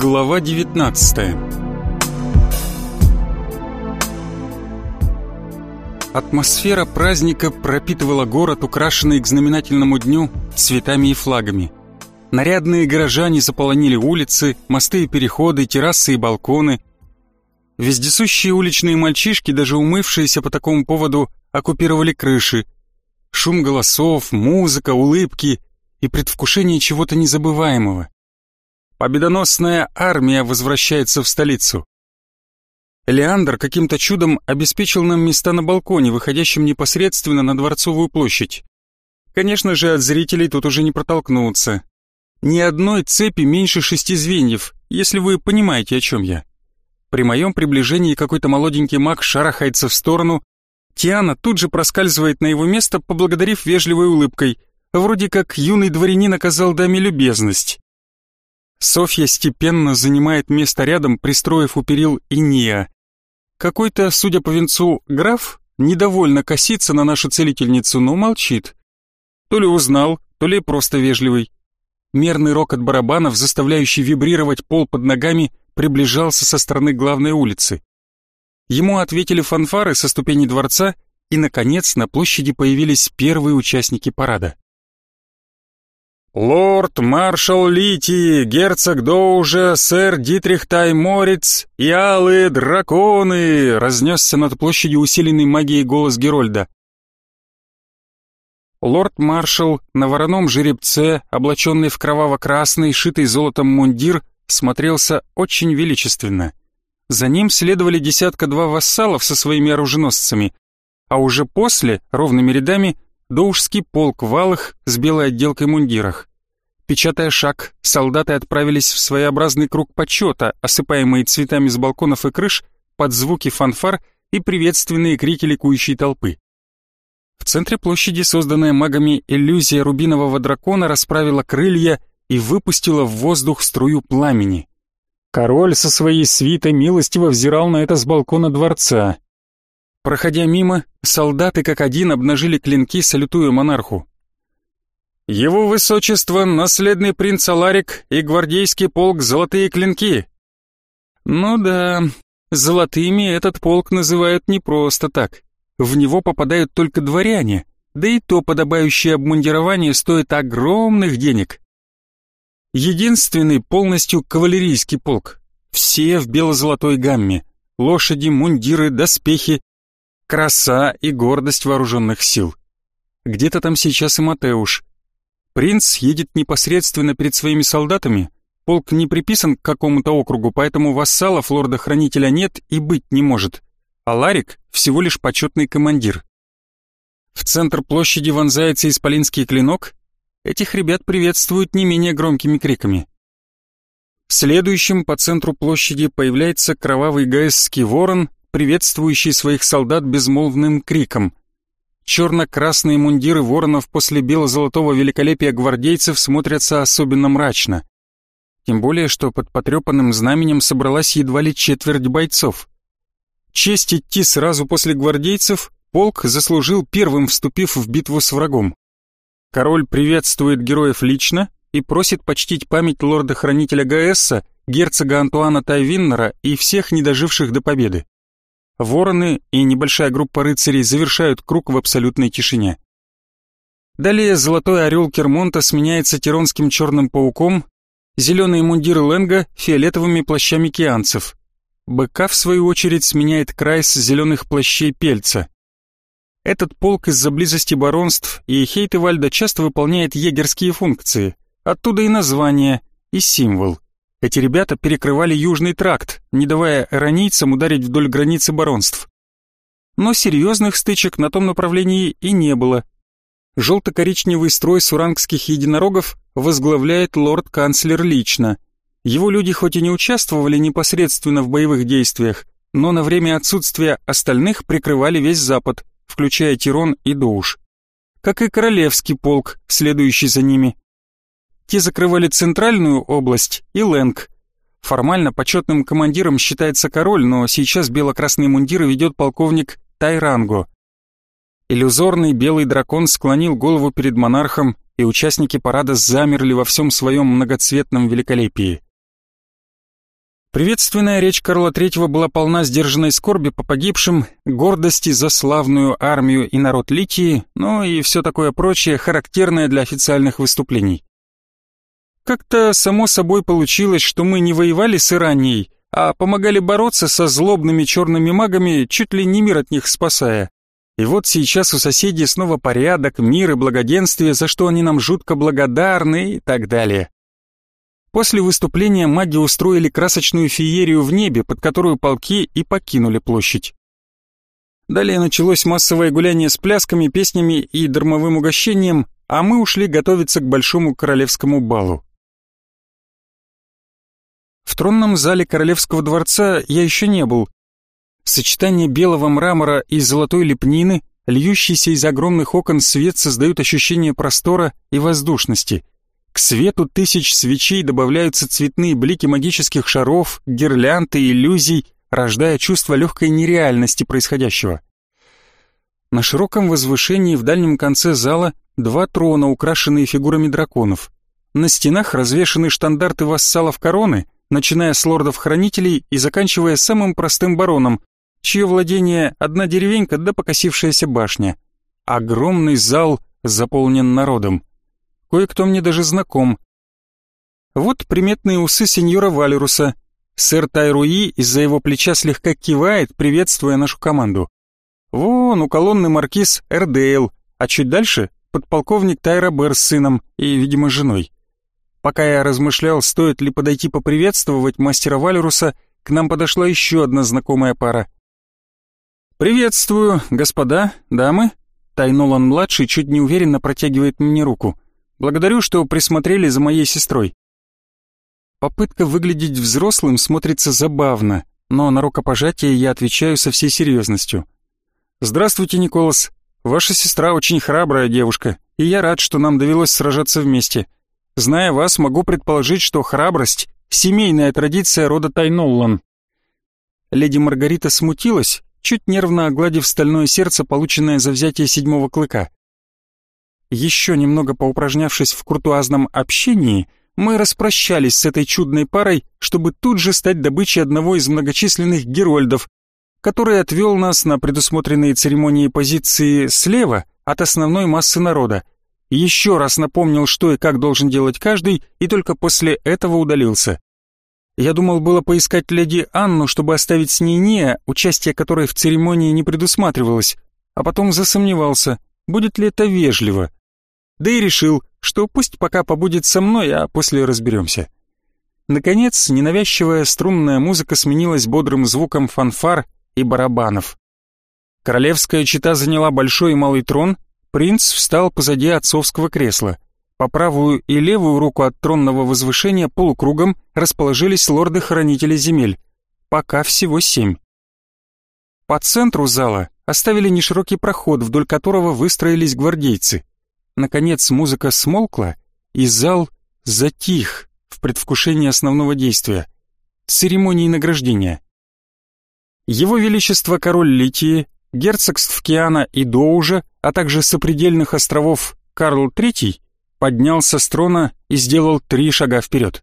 Глава 19 Атмосфера праздника пропитывала город, украшенный к знаменательному дню цветами и флагами. Нарядные горожане заполонили улицы, мосты и переходы, террасы и балконы. Вездесущие уличные мальчишки, даже умывшиеся по такому поводу, оккупировали крыши. Шум голосов, музыка, улыбки и предвкушение чего-то незабываемого. Победоносная армия возвращается в столицу. Леандр каким-то чудом обеспечил нам места на балконе, выходящем непосредственно на Дворцовую площадь. Конечно же, от зрителей тут уже не протолкнуться. Ни одной цепи меньше шести звеньев, если вы понимаете, о чем я. При моем приближении какой-то молоденький маг шарахается в сторону. Тиана тут же проскальзывает на его место, поблагодарив вежливой улыбкой. Вроде как юный дворянин оказал даме любезность. Софья степенно занимает место рядом, пристроив у перил Иния. Какой-то, судя по венцу, граф недовольно косится на нашу целительницу, но молчит. То ли узнал, то ли просто вежливый. Мерный рокот барабанов, заставляющий вибрировать пол под ногами, приближался со стороны главной улицы. Ему ответили фанфары со ступеней дворца, и, наконец, на площади появились первые участники парада. «Лорд-маршал Лити, герцог Доужа, сэр Дитрих Тайморец и алые драконы!» разнесся над площадью усиленный магией голос Герольда. Лорд-маршал на вороном жеребце, облаченный в кроваво-красный, шитый золотом мундир, смотрелся очень величественно. За ним следовали десятка-два вассалов со своими оруженосцами, а уже после, ровными рядами, Доужский полк в алых с белой отделкой мундирах. Печатая шаг, солдаты отправились в своеобразный круг почета, осыпаемые цветами с балконов и крыш, под звуки фанфар и приветственные крики ликующей толпы. В центре площади, созданная магами иллюзия рубинового дракона, расправила крылья и выпустила в воздух струю пламени. Король со своей свитой милостиво взирал на это с балкона дворца. Проходя мимо, солдаты как один обнажили клинки, салютуя монарху. «Его высочество, наследный принц Аларик и гвардейский полк «Золотые клинки». Ну да, золотыми этот полк называют не просто так. В него попадают только дворяне, да и то подобающее обмундирование стоит огромных денег. Единственный полностью кавалерийский полк. Все в бело-золотой гамме. Лошади, мундиры, доспехи, краса и гордость вооруженных сил. Где-то там сейчас и Матеуш. Принц едет непосредственно перед своими солдатами. Полк не приписан к какому-то округу, поэтому вассалов лорда-хранителя нет и быть не может. А Ларик всего лишь почетный командир. В центр площади вонзается исполинский клинок. Этих ребят приветствуют не менее громкими криками. Следующим по центру площади появляется кровавый гаесский ворон приветствующий своих солдат безмолвным криком. Черно-красные мундиры воронов после бело-золотого великолепия гвардейцев смотрятся особенно мрачно. Тем более, что под потрепанным знаменем собралась едва ли четверть бойцов. Честь идти сразу после гвардейцев полк заслужил первым, вступив в битву с врагом. Король приветствует героев лично и просит почтить память лорда-хранителя Гаэсса, герцога Антуана Тайвиннера и всех недоживших до победы. Вороны и небольшая группа рыцарей завершают круг в абсолютной тишине. Далее золотой орел Кермонта сменяется тиронским черным пауком, зеленые мундиры Ленга фиолетовыми плащами кианцев. Быка, в свою очередь, сменяет Крайс зеленых плащей Пельца. Этот полк из-за близости баронств и Хейтевальда часто выполняет егерские функции, оттуда и название, и символ. Эти ребята перекрывали Южный тракт, не давая иронийцам ударить вдоль границы баронств. Но серьезных стычек на том направлении и не было. Желто-коричневый строй сурангских единорогов возглавляет лорд-канцлер лично. Его люди хоть и не участвовали непосредственно в боевых действиях, но на время отсутствия остальных прикрывали весь Запад, включая Тирон и Доуш. Как и королевский полк, следующий за ними. Те закрывали центральную область и Лэнг. Формально почетным командиром считается король, но сейчас бело-красные мундиры ведет полковник Тайранго. Иллюзорный белый дракон склонил голову перед монархом, и участники парада замерли во всем своем многоцветном великолепии. Приветственная речь Карла III была полна сдержанной скорби по погибшим, гордости за славную армию и народ Литии, ну и все такое прочее, характерное для официальных выступлений. Как-то само собой получилось, что мы не воевали с Иранией, а помогали бороться со злобными черными магами, чуть ли не мир от них спасая. И вот сейчас у соседей снова порядок, мир и благоденствие, за что они нам жутко благодарны и так далее. После выступления маги устроили красочную феерию в небе, под которую полки и покинули площадь. Далее началось массовое гуляние с плясками, песнями и дармовым угощением, а мы ушли готовиться к большому королевскому балу. В тронном зале королевского дворца я еще не был. Сочетание белого мрамора и золотой лепнины, льющийся из огромных окон свет создают ощущение простора и воздушности. К свету тысяч свечей добавляются цветные блики магических шаров, гирлянд иллюзий, рождая чувство легкой нереальности происходящего. На широком возвышении в дальнем конце зала два трона, украшенные фигурами драконов. На стенах развешаны штандарты вассалов короны — начиная с лордов-хранителей и заканчивая самым простым бароном, чье владение одна деревенька да покосившаяся башня. Огромный зал заполнен народом. Кое-кто мне даже знаком. Вот приметные усы сеньора Валеруса. Сэр Тайруи из-за его плеча слегка кивает, приветствуя нашу команду. Вон у колонны маркиз Эрдейл, а чуть дальше подполковник Тайра Бэр с сыном и, видимо, женой. Пока я размышлял, стоит ли подойти поприветствовать мастера Валеруса, к нам подошла еще одна знакомая пара. «Приветствую, господа, дамы!» Тайнолан-младший чуть неуверенно протягивает мне руку. «Благодарю, что присмотрели за моей сестрой». Попытка выглядеть взрослым смотрится забавно, но на рукопожатие я отвечаю со всей серьезностью. «Здравствуйте, Николас. Ваша сестра очень храбрая девушка, и я рад, что нам довелось сражаться вместе. Зная вас, могу предположить, что храбрость — семейная традиция рода Тайноллан. Леди Маргарита смутилась, чуть нервно огладив стальное сердце, полученное за взятие седьмого клыка. Еще немного поупражнявшись в куртуазном общении, мы распрощались с этой чудной парой, чтобы тут же стать добычей одного из многочисленных герольдов, который отвел нас на предусмотренные церемонии позиции слева от основной массы народа, еще раз напомнил, что и как должен делать каждый, и только после этого удалился. Я думал было поискать леди Анну, чтобы оставить с ней Ния, участие которой в церемонии не предусматривалось, а потом засомневался, будет ли это вежливо. Да и решил, что пусть пока побудет со мной, а после разберемся. Наконец, ненавязчивая струнная музыка сменилась бодрым звуком фанфар и барабанов. Королевская чита заняла большой и малый трон, Принц встал позади отцовского кресла. По правую и левую руку от тронного возвышения полукругом расположились лорды-хранители земель. Пока всего семь. По центру зала оставили неширокий проход, вдоль которого выстроились гвардейцы. Наконец музыка смолкла, и зал затих в предвкушении основного действия — церемонии награждения. Его Величество король Литии герцогств Киана и Доужа, а также сопредельных островов Карл III, поднялся с трона и сделал три шага вперед.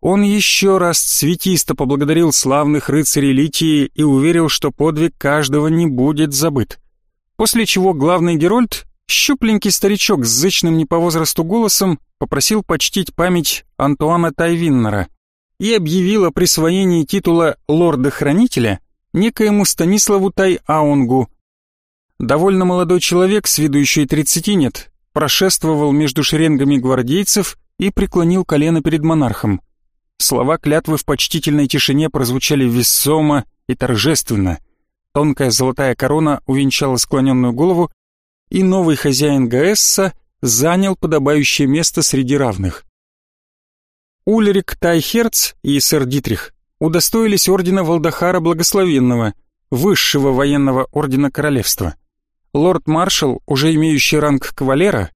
Он еще раз цветисто поблагодарил славных рыцарей Литии и уверил, что подвиг каждого не будет забыт. После чего главный Герольд, щупленький старичок с зычным не по возрасту голосом, попросил почтить память Антуана Тайвиннера и объявил о присвоении титула лорда-хранителя некоему Станиславу Тай-Аунгу. Довольно молодой человек, с виду еще и тридцати нет, прошествовал между шеренгами гвардейцев и преклонил колено перед монархом. Слова клятвы в почтительной тишине прозвучали весомо и торжественно. Тонкая золотая корона увенчала склоненную голову, и новый хозяин Гаэсса занял подобающее место среди равных. Ульрик Тайхерц и сэр Дитрих удостоились ордена Валдахара Благословенного, высшего военного ордена королевства. Лорд-маршал, уже имеющий ранг кавалера,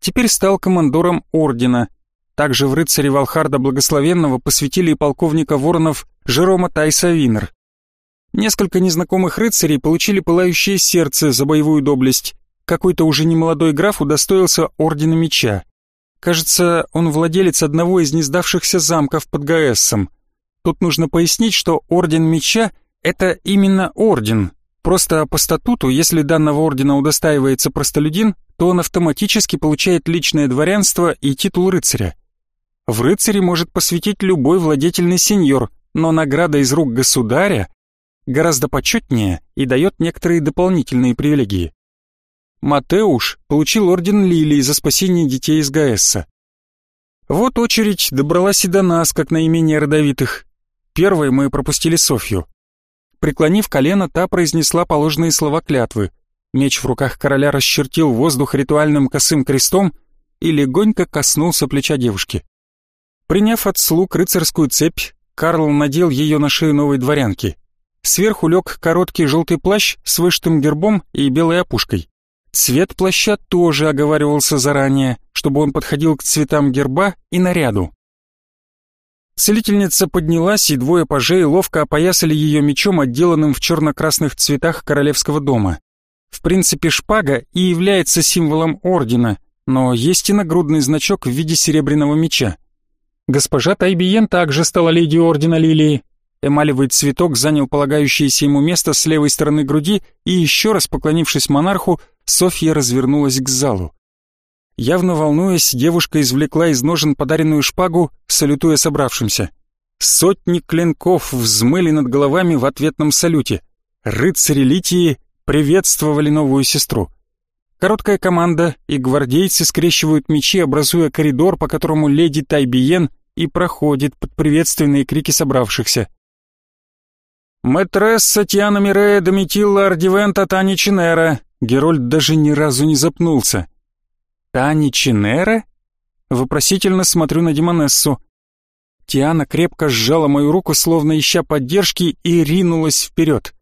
теперь стал командором ордена. Также в рыцаре Валхарда Благословенного посвятили и полковника воронов Жерома Тайса Винер. Несколько незнакомых рыцарей получили пылающее сердце за боевую доблесть. Какой-то уже немолодой граф удостоился ордена меча. Кажется, он владелец одного из несдавшихся замков под Гаэссом. Тут нужно пояснить, что Орден Меча — это именно орден. Просто по статуту, если данного ордена удостаивается простолюдин, то он автоматически получает личное дворянство и титул рыцаря. В рыцаре может посвятить любой владетельный сеньор, но награда из рук государя гораздо почетнее и дает некоторые дополнительные привилегии. Матеуш получил орден Лилии за спасение детей из Гаэсса. Вот очередь добралась и до нас, как наименее родовитых. Первой мы пропустили Софью. Преклонив колено, та произнесла положенные слова клятвы. Меч в руках короля расчертил воздух ритуальным косым крестом и легонько коснулся плеча девушки. Приняв от слуг рыцарскую цепь, Карл надел ее на шею новой дворянки. Сверху лег короткий желтый плащ с вышитым гербом и белой опушкой. Цвет плаща тоже оговаривался заранее, чтобы он подходил к цветам герба и наряду. Целительница поднялась, и двое пажей ловко опоясали ее мечом, отделанным в черно-красных цветах королевского дома. В принципе, шпага и является символом ордена, но есть и нагрудный значок в виде серебряного меча. Госпожа Тайбиен также стала леди ордена Лилии. Эмалевый цветок занял полагающееся ему место с левой стороны груди, и еще раз поклонившись монарху, Софья развернулась к залу. Явно волнуясь, девушка извлекла из ножен подаренную шпагу, салютуя собравшимся. Сотни клинков взмыли над головами в ответном салюте. Рыцари Литии приветствовали новую сестру. Короткая команда, и гвардейцы скрещивают мечи, образуя коридор, по которому леди Тайбиен и проходит под приветственные крики собравшихся. «Мэтресса Тиана Мирея Доmitilla Ардивента Тани Чинера!» Герольд даже ни разу не запнулся. Тани Чинера? Вопросительно смотрю на Демонессу. Тиана крепко сжала мою руку, словно ища поддержки, и ринулась вперед.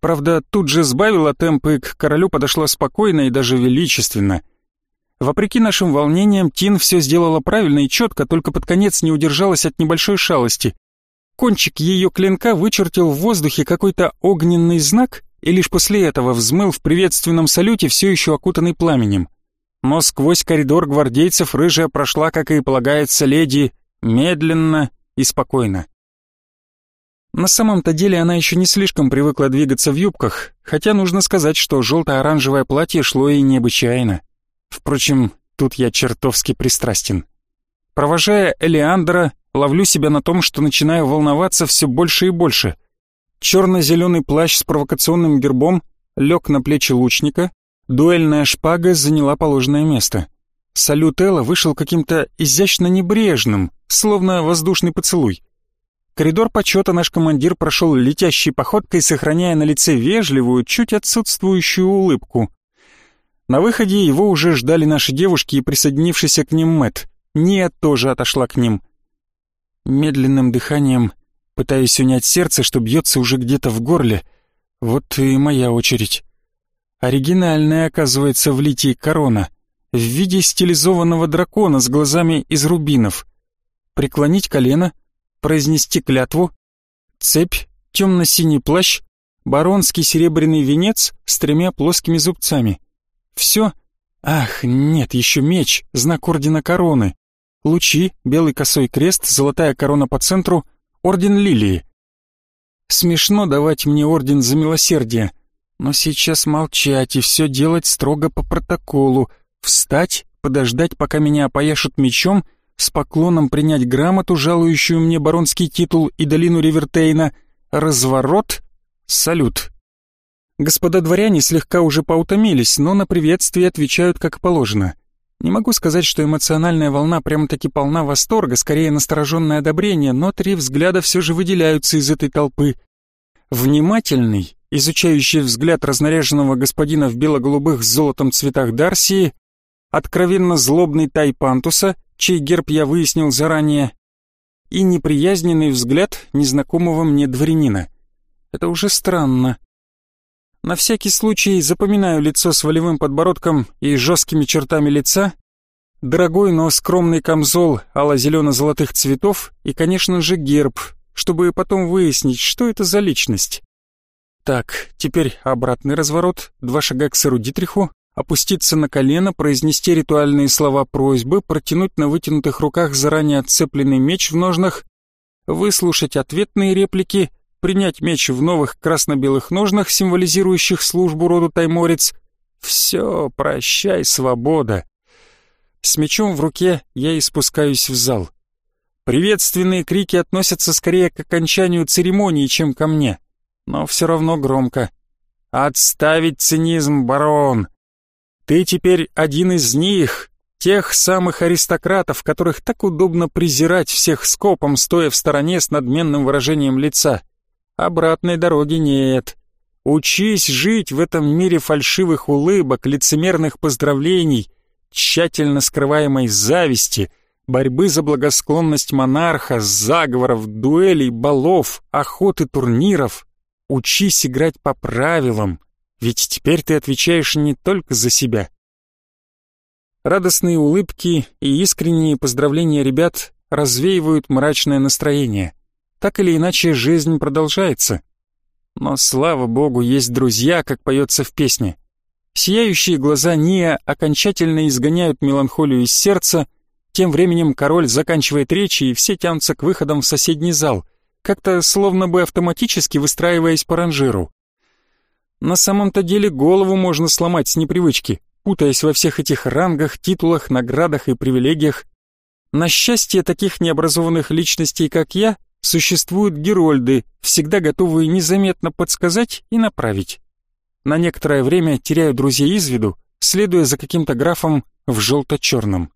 Правда, тут же сбавила темп и к королю подошла спокойно и даже величественно. Вопреки нашим волнениям, Тин все сделала правильно и четко, только под конец не удержалась от небольшой шалости. Кончик ее клинка вычертил в воздухе какой-то огненный знак и лишь после этого взмыл в приветственном салюте, все еще окутанный пламенем но сквозь коридор гвардейцев рыжая прошла, как и полагается леди, медленно и спокойно. На самом-то деле она еще не слишком привыкла двигаться в юбках, хотя нужно сказать, что желто-оранжевое платье шло ей необычайно. Впрочем, тут я чертовски пристрастен. Провожая Элеандра, ловлю себя на том, что начинаю волноваться все больше и больше. Черно-зеленый плащ с провокационным гербом лег на плечи лучника, Дуэльная шпага заняла положенное место. Салют Элла вышел каким-то изящно небрежным, словно воздушный поцелуй. Коридор почета наш командир прошел летящей походкой, сохраняя на лице вежливую, чуть отсутствующую улыбку. На выходе его уже ждали наши девушки и присоединившийся к ним Мэт. Ния тоже отошла к ним. Медленным дыханием, пытаясь унять сердце, что бьется уже где-то в горле, вот и моя очередь. Оригинальная, оказывается, в литии корона, в виде стилизованного дракона с глазами из рубинов. Преклонить колено, произнести клятву, цепь, темно-синий плащ, баронский серебряный венец с тремя плоскими зубцами. Все? Ах, нет, еще меч, знак ордена короны. Лучи, белый косой крест, золотая корона по центру, орден лилии. Смешно давать мне орден за милосердие, но сейчас молчать и все делать строго по протоколу. Встать, подождать, пока меня опояшут мечом, с поклоном принять грамоту, жалующую мне баронский титул и долину Ривертейна, разворот, салют. Господа дворяне слегка уже поутомились, но на приветствие отвечают как положено. Не могу сказать, что эмоциональная волна прямо-таки полна восторга, скорее настороженное одобрение, но три взгляда все же выделяются из этой толпы. Внимательный, изучающий взгляд разнаряженного господина в бело-голубых с золотом цветах Дарсии, откровенно злобный Тайпантуса, чей герб я выяснил заранее, и неприязненный взгляд незнакомого мне дворянина. Это уже странно. На всякий случай запоминаю лицо с волевым подбородком и жесткими чертами лица, дорогой, но скромный камзол ало-зелено-золотых цветов и, конечно же, герб, чтобы потом выяснить, что это за личность. Так, теперь обратный разворот, два шага к сыру Дитриху, опуститься на колено, произнести ритуальные слова просьбы, протянуть на вытянутых руках заранее отцепленный меч в ножнах, выслушать ответные реплики, принять меч в новых красно-белых ножнах, символизирующих службу роду тайморец. Все, прощай, свобода. С мечом в руке я испускаюсь в зал. Приветственные крики относятся скорее к окончанию церемонии, чем ко мне, но все равно громко. «Отставить цинизм, барон! Ты теперь один из них, тех самых аристократов, которых так удобно презирать всех скопом, стоя в стороне с надменным выражением лица. Обратной дороги нет. Учись жить в этом мире фальшивых улыбок, лицемерных поздравлений, тщательно скрываемой зависти — борьбы за благосклонность монарха, заговоров, дуэлей, балов, охоты, турниров. Учись играть по правилам, ведь теперь ты отвечаешь не только за себя. Радостные улыбки и искренние поздравления ребят развеивают мрачное настроение. Так или иначе, жизнь продолжается. Но, слава богу, есть друзья, как поется в песне. Сияющие глаза Ния окончательно изгоняют меланхолию из сердца, тем временем король заканчивает речь, и все тянутся к выходам в соседний зал, как-то словно бы автоматически выстраиваясь по ранжиру. На самом-то деле голову можно сломать с непривычки, путаясь во всех этих рангах, титулах, наградах и привилегиях. На счастье таких необразованных личностей, как я, существуют герольды, всегда готовые незаметно подсказать и направить. На некоторое время теряю друзей из виду, следуя за каким-то графом в желто-черном.